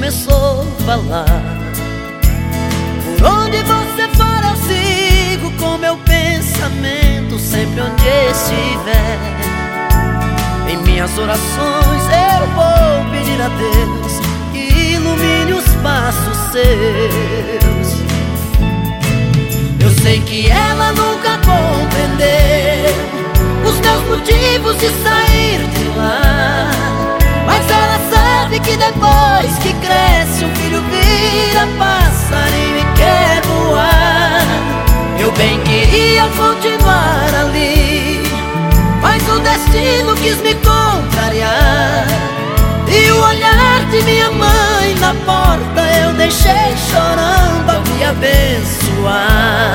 começou a falar. Por onde você for eu sigo com meu pensamento sempre onde estiver. Em minhas orações eu vou pedir a Deus que ilumine os passos seus. Eu sei que ela nunca compreendeu os meus motivos de sair de lá. Mas ela sabe que depois que cresce, um filho vira passarinho e quer voar. Eu bem queria continuar ali, mas o destino quis me contrariar. E o olhar de minha mãe na porta eu deixei chorando a me abençoar.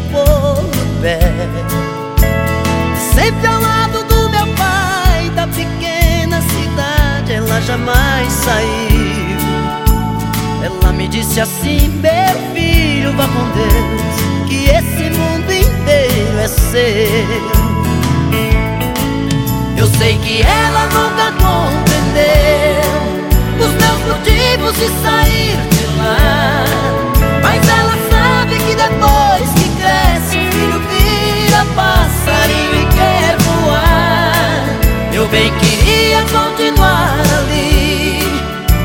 No pé Sempre ao lado do meu pai Da pequena cidade ela jamais saiu. Ela me disse assim, meu filho, vá com Deus Que esse mundo inteiro é seu. Eu sei que ela Também queria continuar ali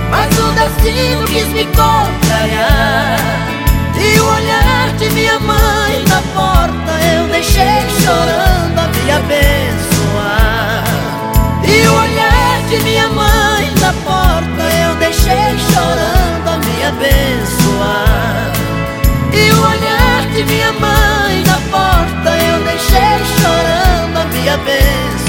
Mas o destino quis me contrariar. E o olhar de minha mãe na porta Eu deixei chorando a me abençoar. E o olhar de minha mãe na porta Eu deixei chorando a me abençoar. E o olhar de minha mãe na porta Eu deixei chorando a me abençoar.